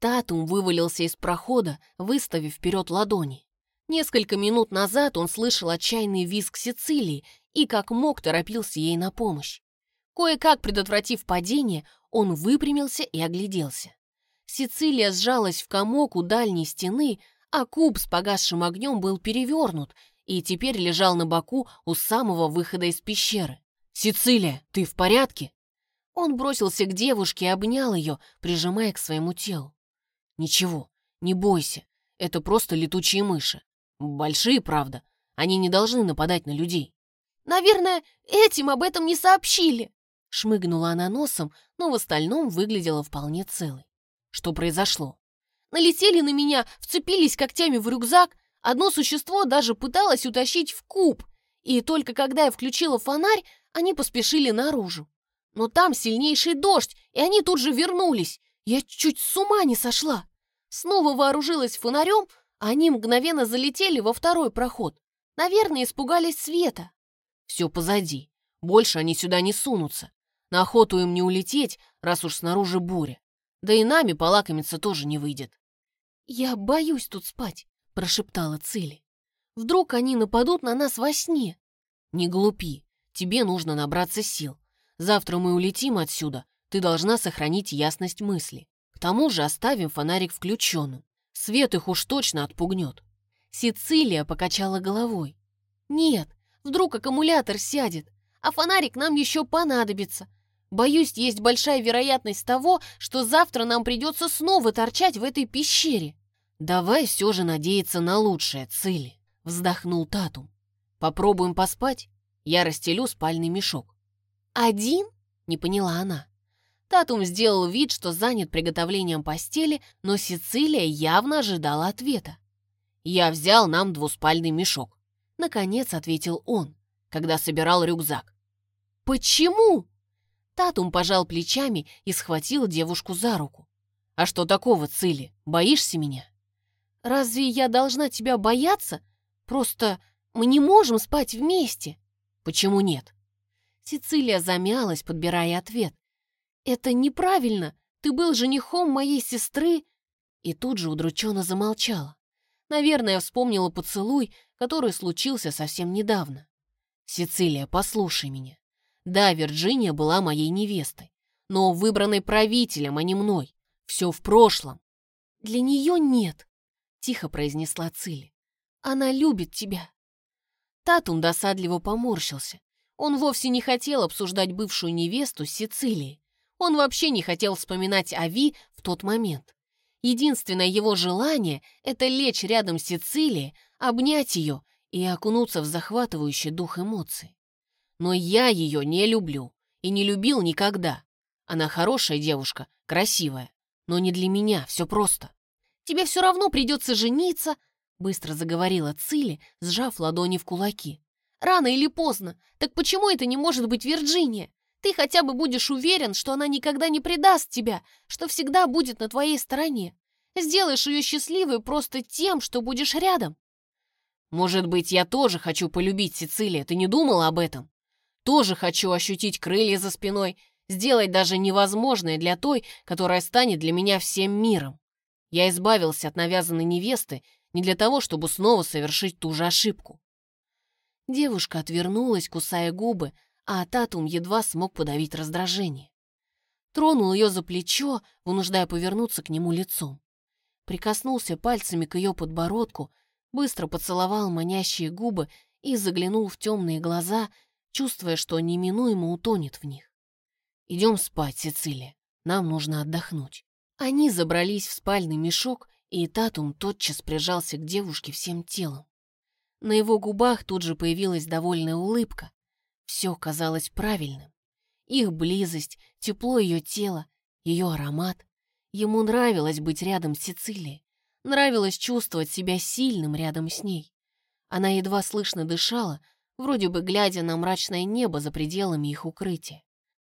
Татум вывалился из прохода, выставив вперед ладони. Несколько минут назад он слышал отчаянный визг Сицилии и как мог торопился ей на помощь. Кое-как предотвратив падение, он выпрямился и огляделся. Сицилия сжалась в комок у дальней стены, а куб с погасшим огнем был перевернут и теперь лежал на боку у самого выхода из пещеры. «Сицилия, ты в порядке?» Он бросился к девушке и обнял ее, прижимая к своему телу. «Ничего, не бойся, это просто летучие мыши. Большие, правда, они не должны нападать на людей». «Наверное, этим об этом не сообщили», Шмыгнула она носом, но в остальном выглядела вполне целой. Что произошло? Налетели на меня, вцепились когтями в рюкзак, одно существо даже пыталось утащить в куб, и только когда я включила фонарь, они поспешили наружу. Но там сильнейший дождь, и они тут же вернулись. Я чуть с ума не сошла. Снова вооружилась фонарем, они мгновенно залетели во второй проход. Наверное, испугались света. Все позади. Больше они сюда не сунутся. На охоту им не улететь, раз уж снаружи буря. Да и нами полакомиться тоже не выйдет. «Я боюсь тут спать», — прошептала Цили. «Вдруг они нападут на нас во сне?» «Не глупи. Тебе нужно набраться сил. Завтра мы улетим отсюда. Ты должна сохранить ясность мысли. К тому же оставим фонарик включенным. Свет их уж точно отпугнет». Сицилия покачала головой. «Нет, вдруг аккумулятор сядет, а фонарик нам еще понадобится. Боюсь, есть большая вероятность того, что завтра нам придется снова торчать в этой пещере. Давай все же надеяться на лучшее, Цили, вздохнул Татум. Попробуем поспать? Я расстелю спальный мешок. Один? Не поняла она. Татум сделал вид, что занят приготовлением постели, но Сицилия явно ожидала ответа. «Я взял нам двуспальный мешок», — наконец ответил он, когда собирал рюкзак. «Почему?» Татум пожал плечами и схватил девушку за руку. «А что такого, Цили? Боишься меня?» «Разве я должна тебя бояться? Просто мы не можем спать вместе». «Почему нет?» Сицилия замялась, подбирая ответ. «Это неправильно. Ты был женихом моей сестры». И тут же удрученно замолчала. Наверное, вспомнила поцелуй, который случился совсем недавно. «Сицилия, послушай меня. Да, Вирджиния была моей невестой, но выбранной правителем, а не мной. Все в прошлом. Для нее нет, тихо произнесла Цили. Она любит тебя. Татум досадливо поморщился. Он вовсе не хотел обсуждать бывшую невесту с Сицилией. Он вообще не хотел вспоминать о Ви в тот момент. Единственное его желание — это лечь рядом с Сицилией, обнять ее и окунуться в захватывающий дух эмоций. Но я ее не люблю и не любил никогда. Она хорошая девушка, красивая, но не для меня, все просто. Тебе все равно придется жениться, быстро заговорила Цили, сжав ладони в кулаки. Рано или поздно. Так почему это не может быть Вирджиния? Ты хотя бы будешь уверен, что она никогда не предаст тебя, что всегда будет на твоей стороне. Сделаешь ее счастливой просто тем, что будешь рядом. Может быть, я тоже хочу полюбить Сицилия, ты не думала об этом? Тоже хочу ощутить крылья за спиной, сделать даже невозможное для той, которая станет для меня всем миром. Я избавился от навязанной невесты не для того, чтобы снова совершить ту же ошибку. Девушка отвернулась, кусая губы, а Татум едва смог подавить раздражение. Тронул ее за плечо, вынуждая повернуться к нему лицом. Прикоснулся пальцами к ее подбородку, быстро поцеловал манящие губы и заглянул в темные глаза, чувствуя, что неминуемо утонет в них. «Идем спать, Сицилия. Нам нужно отдохнуть». Они забрались в спальный мешок, и Татум тотчас прижался к девушке всем телом. На его губах тут же появилась довольная улыбка. Все казалось правильным. Их близость, тепло ее тела, ее аромат. Ему нравилось быть рядом с Сицилией. Нравилось чувствовать себя сильным рядом с ней. Она едва слышно дышала, вроде бы глядя на мрачное небо за пределами их укрытия.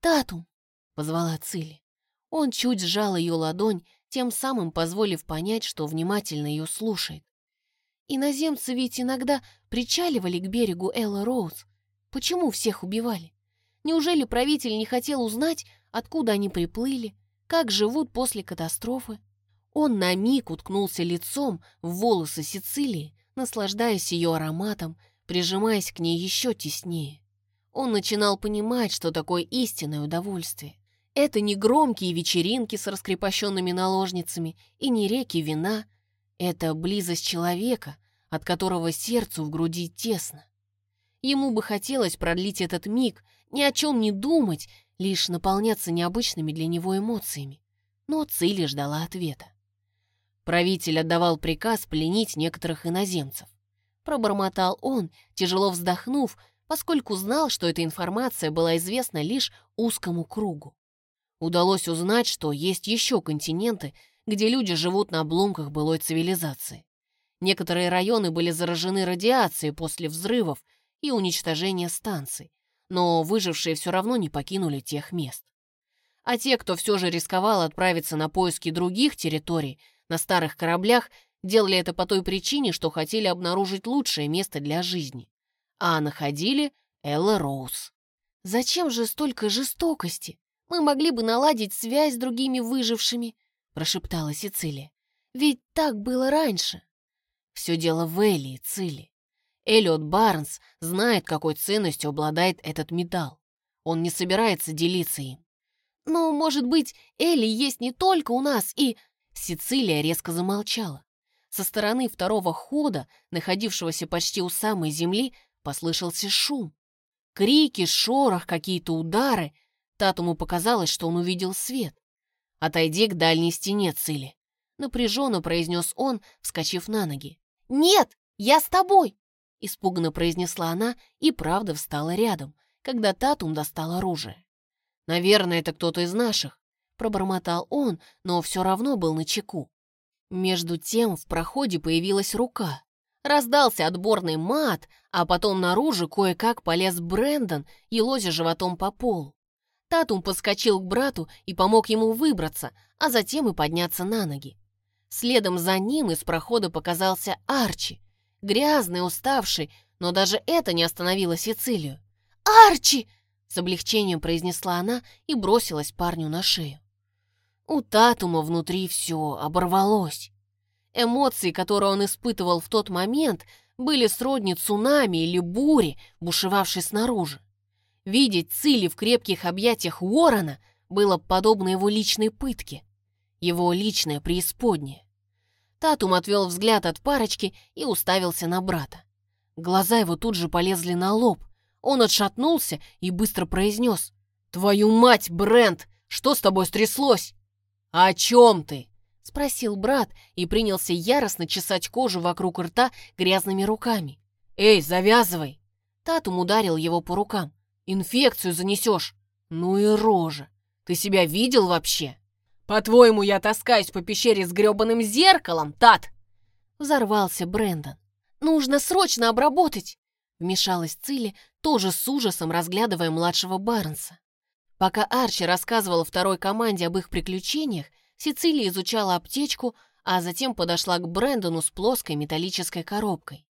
«Татум!» — позвала Цили. Он чуть сжал ее ладонь, тем самым позволив понять, что внимательно ее слушает. «Иноземцы ведь иногда причаливали к берегу Элла Роуз. Почему всех убивали? Неужели правитель не хотел узнать, откуда они приплыли, как живут после катастрофы? Он на миг уткнулся лицом в волосы Сицилии, наслаждаясь ее ароматом, прижимаясь к ней еще теснее. Он начинал понимать, что такое истинное удовольствие. Это не громкие вечеринки с раскрепощенными наложницами и не реки вина. Это близость человека, от которого сердцу в груди тесно. Ему бы хотелось продлить этот миг, ни о чем не думать, лишь наполняться необычными для него эмоциями. Но Цили ждала ответа. Правитель отдавал приказ пленить некоторых иноземцев. Пробормотал он, тяжело вздохнув, поскольку знал, что эта информация была известна лишь узкому кругу. Удалось узнать, что есть еще континенты, где люди живут на обломках былой цивилизации. Некоторые районы были заражены радиацией после взрывов и уничтожения станций, но выжившие все равно не покинули тех мест. А те, кто все же рисковал отправиться на поиски других территорий, на старых кораблях, делали это по той причине, что хотели обнаружить лучшее место для жизни. А находили Элла Роуз. «Зачем же столько жестокости? Мы могли бы наладить связь с другими выжившими», прошептала Сицилия. «Ведь так было раньше». Все дело в Элли и Циле. Эллиот Барнс знает, какой ценностью обладает этот металл. Он не собирается делиться им. «Ну, может быть, Элли есть не только у нас, и...» Сицилия резко замолчала. Со стороны второго хода, находившегося почти у самой земли, послышался шум. Крики, шорох, какие-то удары. Татуму показалось, что он увидел свет. «Отойди к дальней стене, Цили», — напряженно произнес он, вскочив на ноги. «Нет, я с тобой!» Испуганно произнесла она и правда встала рядом, когда Татум достал оружие. «Наверное, это кто-то из наших», — пробормотал он, но все равно был на чеку. Между тем в проходе появилась рука. Раздался отборный мат, а потом наружу кое-как полез Брэндон, елозя животом по полу. Татум подскочил к брату и помог ему выбраться, а затем и подняться на ноги. Следом за ним из прохода показался Арчи, грязный, уставший, но даже это не остановило Сицилию. «Арчи!» — с облегчением произнесла она и бросилась парню на шею. У Татума внутри все оборвалось. Эмоции, которые он испытывал в тот момент, были сродни цунами или буре, бушевавшей снаружи. Видеть Цили в крепких объятиях Уоррена было подобно его личной пытке, его личное преисподнее. Татум отвел взгляд от парочки и уставился на брата. Глаза его тут же полезли на лоб. Он отшатнулся и быстро произнес. «Твою мать, Брент, что с тобой стряслось?» «О чем ты?» — спросил брат и принялся яростно чесать кожу вокруг рта грязными руками. «Эй, завязывай!» Татум ударил его по рукам. «Инфекцию занесешь!» «Ну и рожа! Ты себя видел вообще?» «По-твоему, я таскаюсь по пещере с грёбаным зеркалом, Тат?» Взорвался Брэндон. «Нужно срочно обработать!» Вмешалась Цилли, тоже с ужасом разглядывая младшего Барнса. Пока Арчи рассказывала второй команде об их приключениях, Сицилия изучала аптечку, а затем подошла к Брэндону с плоской металлической коробкой.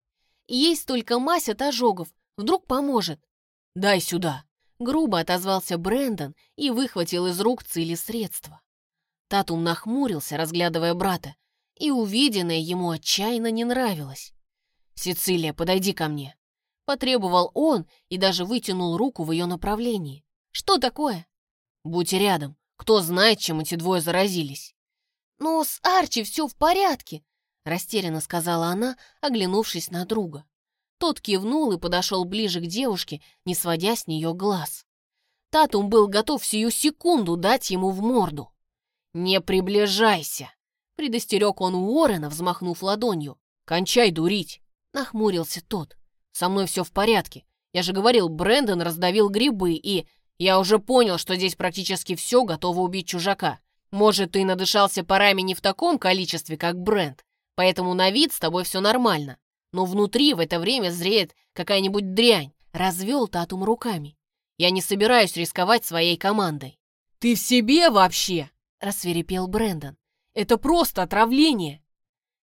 «Есть только мазь от ожогов, вдруг поможет». «Дай сюда!» Грубо отозвался Брэндон и выхватил из рук Цили средства. Татум нахмурился, разглядывая брата, и увиденное ему отчаянно не нравилось. «Сицилия, подойди ко мне!» Потребовал он и даже вытянул руку в ее направлении. «Что такое?» «Будь рядом. Кто знает, чем эти двое заразились?» «Но с Арчи все в порядке», — растерянно сказала она, оглянувшись на друга. Тот кивнул и подошел ближе к девушке, не сводя с нее глаз. Татум был готов сию секунду дать ему в морду. «Не приближайся!» — предостерег он Уоррена, взмахнув ладонью. «Кончай дурить!» — нахмурился тот. «Со мной все в порядке. Я же говорил, Брэндон раздавил грибы, и я уже понял, что здесь практически все готово убить чужака. Может, ты надышался парами не в таком количестве, как Брэнд, поэтому на вид с тобой все нормально. Но внутри в это время зреет какая-нибудь дрянь. Развел Татум руками. Я не собираюсь рисковать своей командой. «Ты в себе вообще?» Рассверепел Брэндон. «Это просто отравление!»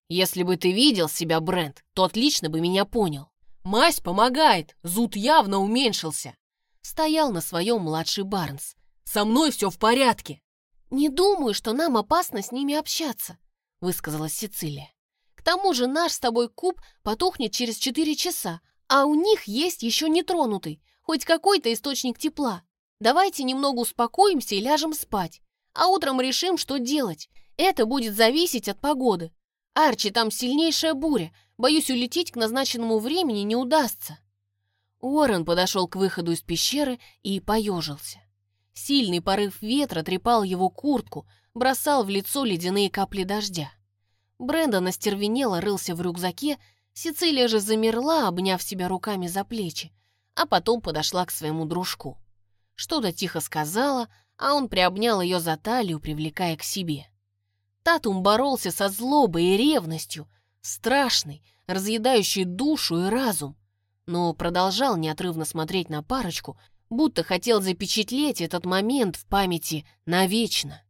«Если бы ты видел себя, Брэнд, то отлично бы меня понял. Мазь помогает, зуд явно уменьшился!» Стоял на своем младший Барнс. «Со мной все в порядке!» «Не думаю, что нам опасно с ними общаться», высказалась Сицилия. «К тому же наш с тобой куб потухнет через четыре часа, а у них есть еще нетронутый, хоть какой-то источник тепла. Давайте немного успокоимся и ляжем спать, а утром решим, что делать. Это будет зависеть от погоды. Арчи, там сильнейшая буря, боюсь, улететь к назначенному времени не удастся». Уоррен подошел к выходу из пещеры и поежился. Сильный порыв ветра трепал его куртку, бросал в лицо ледяные капли дождя. Брэндон остервенело рылся в рюкзаке, Сицилия же замерла, обняв себя руками за плечи, а потом подошла к своему дружку. Что-то тихо сказала, а он приобнял ее за талию, привлекая к себе. Татум боролся со злобой и ревностью, страшный, разъедающий душу и разум но продолжал неотрывно смотреть на парочку, будто хотел запечатлеть этот момент в памяти навечно.